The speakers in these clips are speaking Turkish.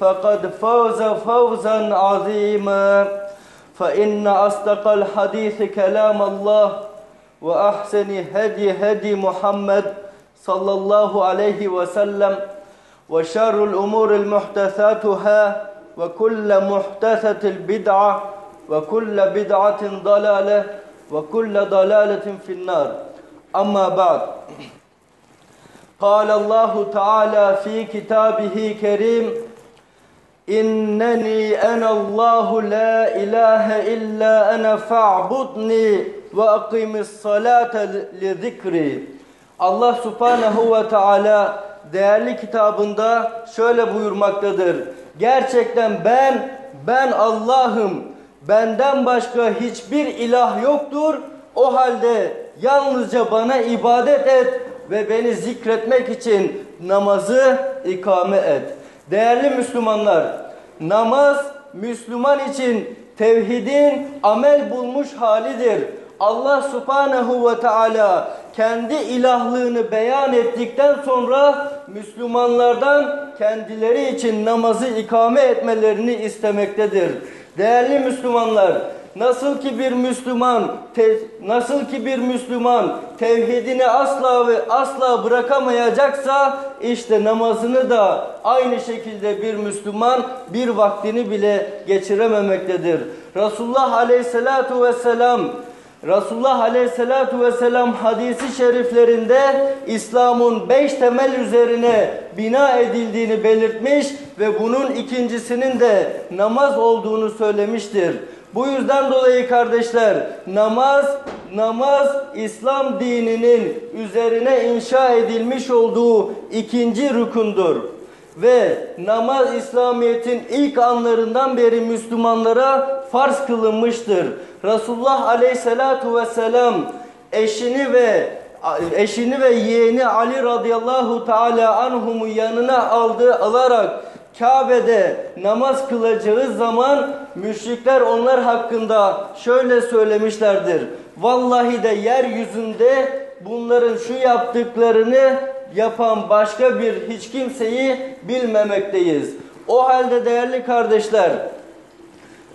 فقد فاز فوزا عظيما. فإن أصدق الحديث كلام الله وأحسن هدي هدي محمد صلى الله عليه وسلم وشر الأمور المحدثاتها وكل محدثة البدعة وكل بدعة ضلالة وكل ضلالة في النار. أما بعد قال الله تعالى في كتابه كريم İnneni enallahu la ilahe illa ene fa'budni ve akimis salate li zikri. Allah subhanehu ve teala değerli kitabında şöyle buyurmaktadır. Gerçekten ben, ben Allah'ım. Benden başka hiçbir ilah yoktur. O halde yalnızca bana ibadet et ve beni zikretmek için namazı ikame et. Değerli Müslümanlar, namaz Müslüman için tevhidin amel bulmuş halidir. Allah subhanehu ve teala kendi ilahlığını beyan ettikten sonra Müslümanlardan kendileri için namazı ikame etmelerini istemektedir. Değerli Müslümanlar, nasıl ki bir Müslüman nasıl ki bir Müslüman tevhidini asla ve asla bırakamayacaksa işte namazını da aynı şekilde bir Müslüman bir vaktini bile geçirememektedir. Resulullah Aleyhisselatu vesselam Resulullah Aleyhisselatu Vesselam hadisi şeriflerinde İslam'ın beş temel üzerine bina edildiğini belirtmiş ve bunun ikincisinin de namaz olduğunu söylemiştir. Bu yüzden dolayı kardeşler namaz, namaz İslam dininin üzerine inşa edilmiş olduğu ikinci rükundur. Ve namaz İslamiyet'in ilk anlarından beri Müslümanlara farz kılınmıştır. Resulullah aleyhissalatu vesselam eşini ve eşini ve yeğeni Ali radıyallahu teala anhumu yanına aldı alarak Kabe'de namaz kılacağı zaman müşrikler onlar hakkında şöyle söylemişlerdir. Vallahi de yeryüzünde bunların şu yaptıklarını yapan başka bir hiç kimseyi bilmemekteyiz. O halde değerli kardeşler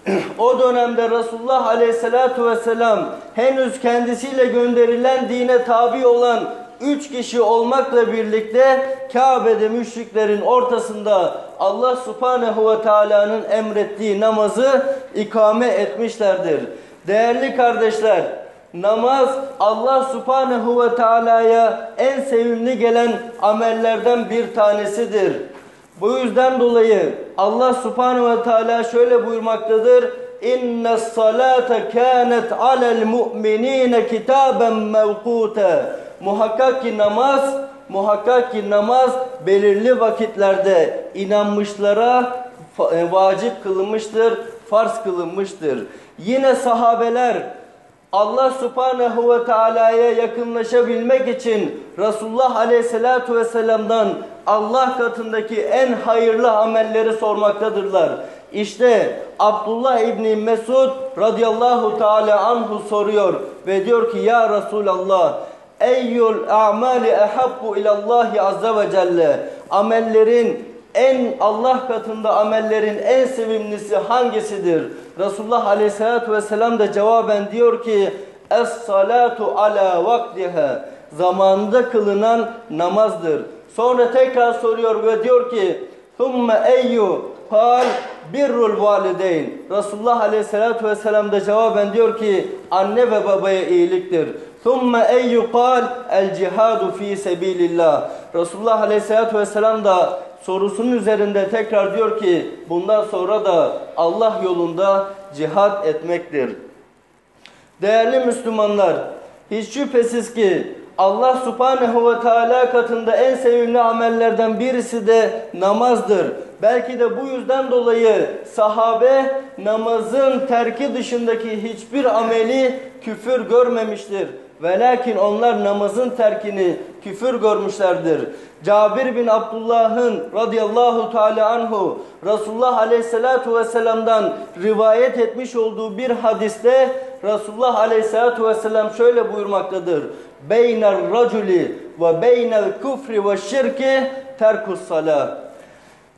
o dönemde Resulullah Aleyhisselatü Vesselam henüz kendisiyle gönderilen dine tabi olan üç kişi olmakla birlikte Kabe'de müşriklerin ortasında Allah Subhanehu ve Teala'nın emrettiği namazı ikame etmişlerdir. Değerli kardeşler, namaz Allah Subhanehu ve Teala'ya en sevimli gelen amellerden bir tanesidir. Bu yüzden dolayı Allah Subhanahu ve Teala şöyle buyurmaktadır. İnne salate kânet alel mu'minîne kitaben mevkûte. Muhakkak ki namaz, muhakkak ki namaz belirli vakitlerde inanmışlara vacip kılınmıştır, farz kılınmıştır. Yine sahabeler Allah subhanehu ve teala'ya yakınlaşabilmek için Resulullah aleyhissalatu vesselam'dan Allah katındaki en hayırlı amelleri sormaktadırlar. İşte Abdullah İbni Mesud radıyallahu teala anhu soruyor ve diyor ki ya Resulallah eyyul a'mali ehabbu ilallahi azze ve celle amellerin en Allah katında amellerin en sevimlisi hangisidir? Resulullah aleyhissalatü vesselam da cevaben diyor ki Es-salatu ala vaktiha zamanında kılınan namazdır. Sonra tekrar soruyor ve diyor ki Thumme eyyu kal birrul valideyn. Resulullah aleyhissalatü vesselam da cevaben diyor ki anne ve babaya iyiliktir. Thumme eyyu kal el cihadu fi sebilillah. Resulullah aleyhissalatü vesselam da sorusunun üzerinde tekrar diyor ki bundan sonra da Allah yolunda cihat etmektir. Değerli Müslümanlar, hiç şüphesiz ki Allah subhanehu ve teala katında en sevimli amellerden birisi de namazdır. Belki de bu yüzden dolayı sahabe namazın terki dışındaki hiçbir ameli küfür görmemiştir. Ve lakin onlar namazın terkini küfür görmüşlerdir. Cabir bin Abdullah'ın radıyallahu teala anhu Resulullah aleyhissalatu vesselam'dan rivayet etmiş olduğu bir hadiste Resulullah aleyhissalatu vesselam şöyle buyurmaktadır. Beynel raculi ve beynel kufri ve şirki terkus salah.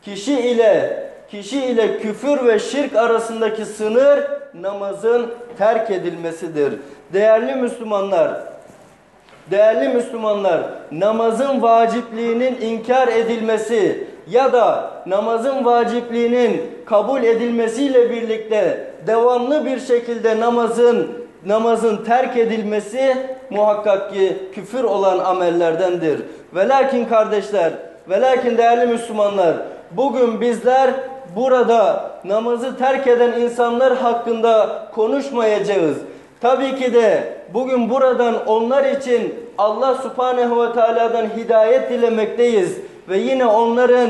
Kişi ile kişi ile küfür ve şirk arasındaki sınır namazın terk edilmesidir. Değerli Müslümanlar, değerli Müslümanlar, namazın vacipliğinin inkar edilmesi ya da namazın vacipliğinin kabul edilmesiyle birlikte devamlı bir şekilde namazın namazın terk edilmesi muhakkak ki küfür olan amellerdendir. Ve kardeşler, ve değerli Müslümanlar, bugün bizler burada namazı terk eden insanlar hakkında konuşmayacağız. Tabii ki de bugün buradan onlar için Allah subhanehu ve teala'dan hidayet dilemekteyiz. Ve yine onların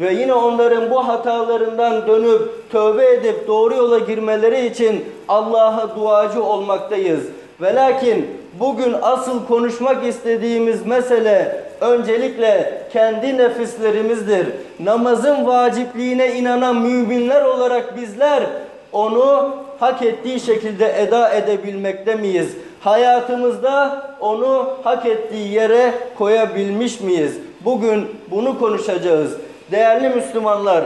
ve yine onların bu hatalarından dönüp tövbe edip doğru yola girmeleri için Allah'a duacı olmaktayız. Ve lakin bugün asıl konuşmak istediğimiz mesele öncelikle kendi nefislerimizdir. Namazın vacipliğine inanan müminler olarak bizler onu hak ettiği şekilde eda edebilmekte miyiz? Hayatımızda onu hak ettiği yere koyabilmiş miyiz? Bugün bunu konuşacağız. Değerli Müslümanlar,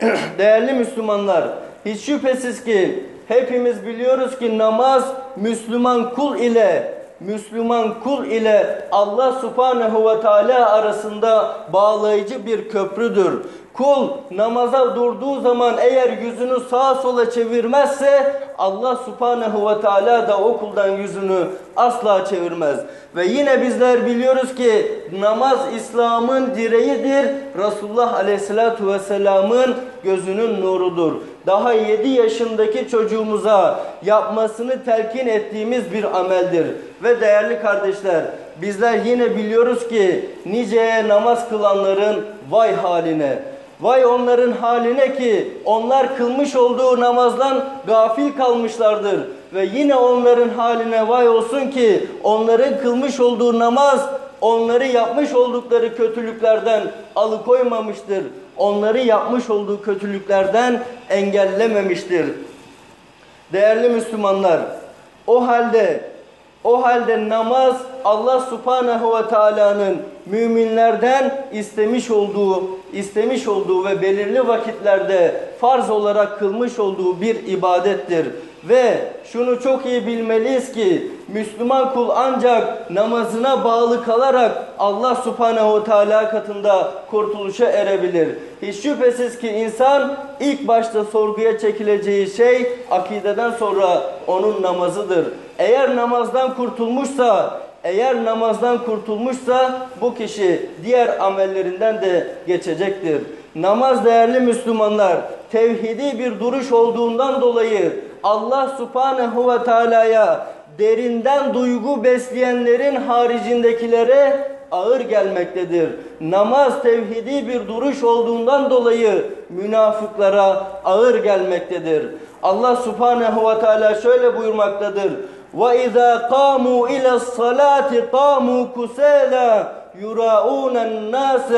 değerli Müslümanlar, hiç şüphesiz ki hepimiz biliyoruz ki namaz Müslüman kul ile Müslüman kul ile Allah subhanehu ve teala arasında bağlayıcı bir köprüdür. Kul namaza durduğu zaman eğer yüzünü sağa sola çevirmezse Allah subhanehu ve teala da o kuldan yüzünü asla çevirmez. Ve yine bizler biliyoruz ki namaz İslam'ın direğidir. Resulullah aleyhissalatu vesselamın gözünün nurudur. Daha 7 yaşındaki çocuğumuza yapmasını telkin ettiğimiz bir ameldir. Ve değerli kardeşler bizler yine biliyoruz ki niceye namaz kılanların vay haline. Vay onların haline ki onlar kılmış olduğu namazdan gafil kalmışlardır. Ve yine onların haline vay olsun ki onların kılmış olduğu namaz onları yapmış oldukları kötülüklerden alıkoymamıştır. Onları yapmış olduğu kötülüklerden engellememiştir. Değerli Müslümanlar, o halde o halde namaz Allah Subhanahu ve Taala'nın müminlerden istemiş olduğu, istemiş olduğu ve belirli vakitlerde farz olarak kılmış olduğu bir ibadettir. Ve şunu çok iyi bilmeliyiz ki Müslüman kul ancak namazına bağlı kalarak Allah subhanehu teala katında kurtuluşa erebilir. Hiç şüphesiz ki insan ilk başta sorguya çekileceği şey akideden sonra onun namazıdır. Eğer namazdan kurtulmuşsa eğer namazdan kurtulmuşsa bu kişi diğer amellerinden de geçecektir. Namaz değerli Müslümanlar tevhidi bir duruş olduğundan dolayı Allah subhanehu ve teala'ya derinden duygu besleyenlerin haricindekilere ağır gelmektedir. Namaz tevhidi bir duruş olduğundan dolayı münafıklara ağır gelmektedir. Allah subhanehu ve teala şöyle buyurmaktadır. وَاِذَا قَامُوا اِلَى الصَّلَاةِ قَامُوا كُسَيْلًا يُرَاءُونَ النَّاسَ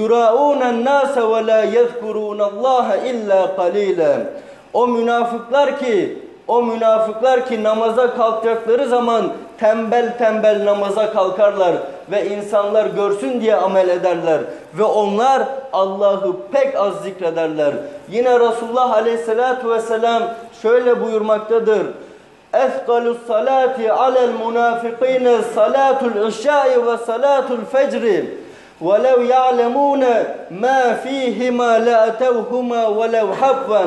يُرَاءُونَ النَّاسَ وَلَا يَذْكُرُونَ اللّٰهَ اِلَّا قَلِيلًا O münafıklar ki, o münafıklar ki namaza kalkacakları zaman tembel tembel namaza kalkarlar ve insanlar görsün diye amel ederler ve onlar Allah'ı pek az zikrederler. Yine Resulullah Aleyhisselatü Vesselam şöyle buyurmaktadır. اَثْقَلُ الصَّلَاةِ عَلَى الْمُنَافِقِينَ صَلَاةُ الْعِشَاءِ وَصَلَاةُ الْفَجْرِ وَلَوْ يَعْلَمُونَ مَا ف۪يهِمَا لَأَتَوْهُمَا وَلَوْ حَبًّا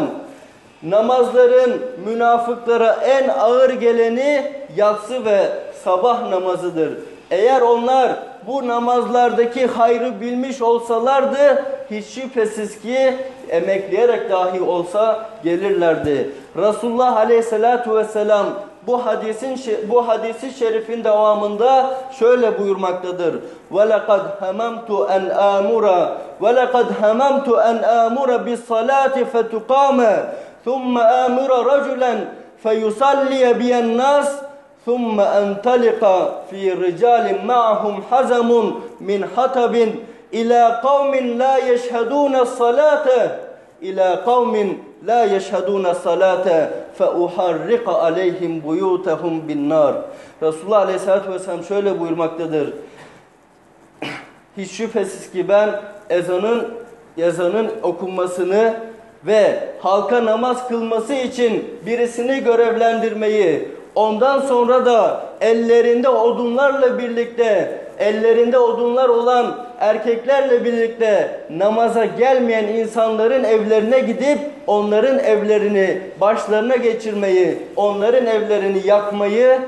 Namazların münafıklara en ağır geleni yatsı ve sabah namazıdır. Eğer onlar bu namazlardaki hayrı bilmiş olsalardı hiç şüphesiz ki emekleyerek dahi olsa gelirlerdi. Resulullah Aleyhisselatü Vesselam bu hadisin bu hadisi şerifin devamında şöyle buyurmaktadır. Ve lekad hamamtu en amura ve lekad hamamtu en amura bis salati fetuqama thumma amura raculen feyusalli biyen nas ثم أنطلق في رجال معهم حزم من حطب إلى قوم لا يشهدون الصلاة إلى قوم لا يشهدون الصلاة فأحرق عليهم بيوتهم بالنار Resulullah Aleyhisselatü Vesselam şöyle buyurmaktadır. Hiç şüphesiz ki ben ezanın ezanın okunmasını ve halka namaz kılması için birisini görevlendirmeyi, ondan sonra da ellerinde odunlarla birlikte, ellerinde odunlar olan erkeklerle birlikte namaza gelmeyen insanların evlerine gidip onların evlerini başlarına geçirmeyi, onların evlerini yakmayı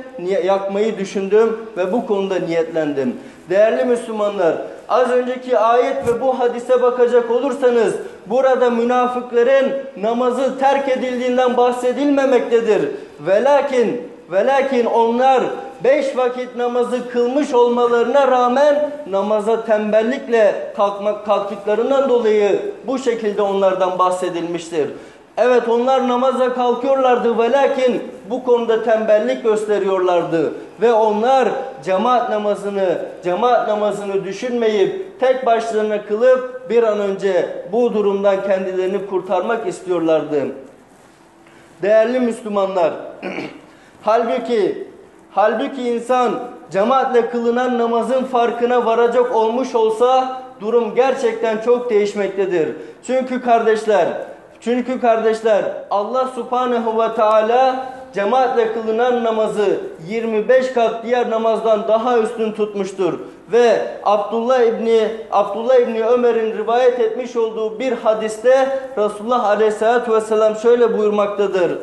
yakmayı düşündüm ve bu konuda niyetlendim. Değerli Müslümanlar, az önceki ayet ve bu hadise bakacak olursanız burada münafıkların namazı terk edildiğinden bahsedilmemektedir. Velakin velakin onlar beş vakit namazı kılmış olmalarına rağmen namaza tembellikle kalkmak kalktıklarından dolayı bu şekilde onlardan bahsedilmiştir. Evet onlar namaza kalkıyorlardı ve lakin bu konuda tembellik gösteriyorlardı. Ve onlar cemaat namazını, cemaat namazını düşünmeyip tek başlarına kılıp bir an önce bu durumdan kendilerini kurtarmak istiyorlardı. Değerli Müslümanlar, halbuki halbuki insan cemaatle kılınan namazın farkına varacak olmuş olsa durum gerçekten çok değişmektedir. Çünkü kardeşler çünkü kardeşler Allah subhanehu ve teala cemaatle kılınan namazı 25 kat diğer namazdan daha üstün tutmuştur. Ve Abdullah İbni, Abdullah İbni Ömer'in rivayet etmiş olduğu bir hadiste Resulullah Aleyhisselatü Vesselam şöyle buyurmaktadır.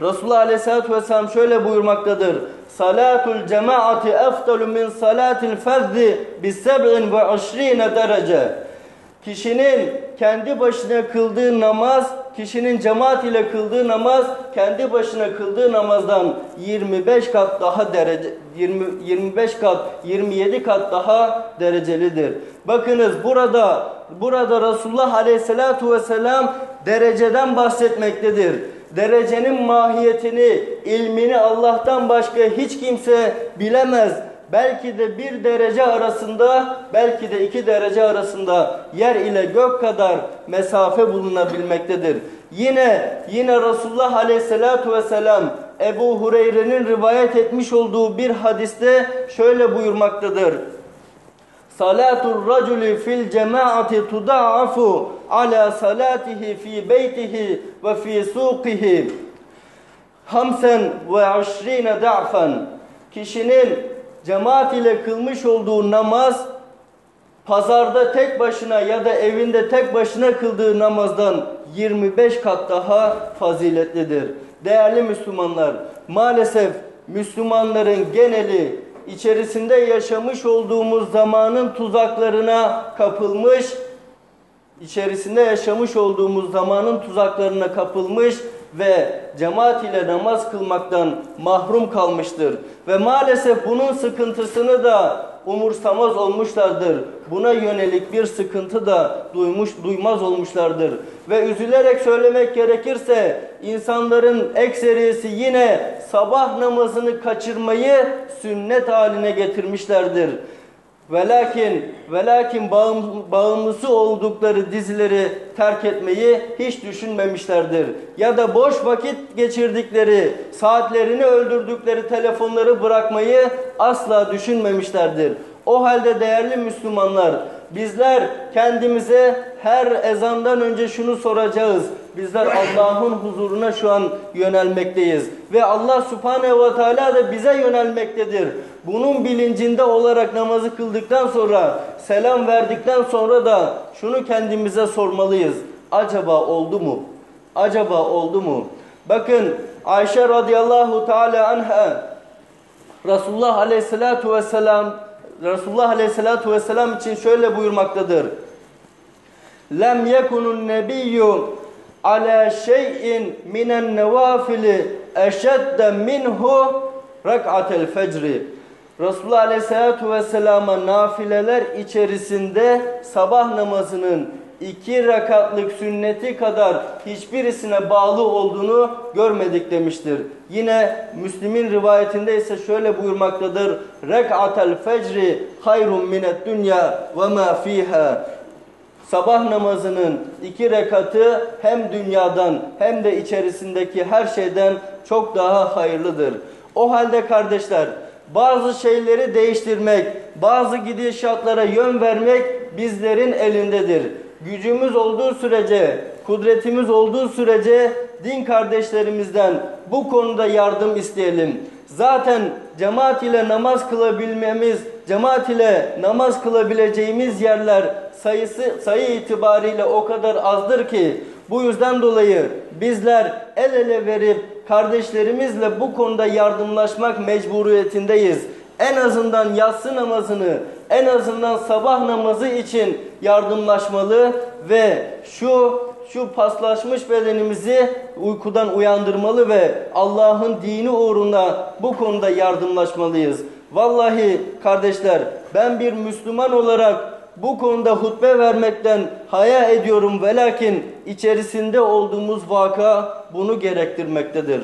Resulullah Aleyhisselatü Vesselam şöyle buyurmaktadır. Salatul cemaati efdalu min salatil fezzi bi seb'in ve aşrine derece. Kişinin kendi başına kıldığı namaz, kişinin cemaat ile kıldığı namaz, kendi başına kıldığı namazdan 25 kat daha derece 20 25 kat, 27 kat daha derecelidir. Bakınız burada burada Resulullah Aleyhissalatu vesselam dereceden bahsetmektedir. Derecenin mahiyetini, ilmini Allah'tan başka hiç kimse bilemez belki de bir derece arasında, belki de iki derece arasında yer ile gök kadar mesafe bulunabilmektedir. Yine yine Resulullah Aleyhisselatü Vesselam Ebu Hureyre'nin rivayet etmiş olduğu bir hadiste şöyle buyurmaktadır. Salatul raculi fil cemaati tudaafu ala salatihi fi beytihi ve fi suqihi hamsen ve aşrine da'fan. Kişinin cemaat ile kılmış olduğu namaz pazarda tek başına ya da evinde tek başına kıldığı namazdan 25 kat daha faziletlidir. Değerli Müslümanlar, maalesef Müslümanların geneli içerisinde yaşamış olduğumuz zamanın tuzaklarına kapılmış, içerisinde yaşamış olduğumuz zamanın tuzaklarına kapılmış ve cemaat ile namaz kılmaktan mahrum kalmıştır. Ve maalesef bunun sıkıntısını da umursamaz olmuşlardır. Buna yönelik bir sıkıntı da duymuş duymaz olmuşlardır. Ve üzülerek söylemek gerekirse insanların ekserisi yine sabah namazını kaçırmayı sünnet haline getirmişlerdir. Velakin, velakin bağım, bağımlısı oldukları dizileri terk etmeyi hiç düşünmemişlerdir. Ya da boş vakit geçirdikleri, saatlerini öldürdükleri telefonları bırakmayı asla düşünmemişlerdir. O halde değerli Müslümanlar, bizler kendimize her ezandan önce şunu soracağız. Bizler Allah'ın huzuruna şu an yönelmekteyiz. Ve Allah subhanehu ve teala da bize yönelmektedir. Bunun bilincinde olarak namazı kıldıktan sonra, selam verdikten sonra da şunu kendimize sormalıyız. Acaba oldu mu? Acaba oldu mu? Bakın Ayşe radıyallahu teala anha Resulullah aleyhissalatu vesselam Resulullah aleyhissalatu vesselam için şöyle buyurmaktadır. Lem yekunun nebiyyu ala şeyin minen nevafili eşedde minhu rak'atel fecri. Resulullah aleyhissalatu vesselama nafileler içerisinde sabah namazının iki rakatlık sünneti kadar hiçbirisine bağlı olduğunu görmedik demiştir. Yine Müslim'in rivayetinde ise şöyle buyurmaktadır. Rek'atel fecri hayrun minet dünya ve ma fiha. Sabah namazının iki rekatı hem dünyadan hem de içerisindeki her şeyden çok daha hayırlıdır. O halde kardeşler bazı şeyleri değiştirmek, bazı gidişatlara yön vermek bizlerin elindedir. Gücümüz olduğu sürece, kudretimiz olduğu sürece din kardeşlerimizden bu konuda yardım isteyelim. Zaten cemaat ile namaz kılabilmemiz, cemaat ile namaz kılabileceğimiz yerler sayısı sayı itibariyle o kadar azdır ki bu yüzden dolayı bizler el ele verip kardeşlerimizle bu konuda yardımlaşmak mecburiyetindeyiz. En azından yatsı namazını, en azından sabah namazı için yardımlaşmalı ve şu şu paslaşmış bedenimizi uykudan uyandırmalı ve Allah'ın dini uğruna bu konuda yardımlaşmalıyız. Vallahi kardeşler ben bir Müslüman olarak bu konuda hutbe vermekten haya ediyorum ve lakin içerisinde olduğumuz vaka bunu gerektirmektedir.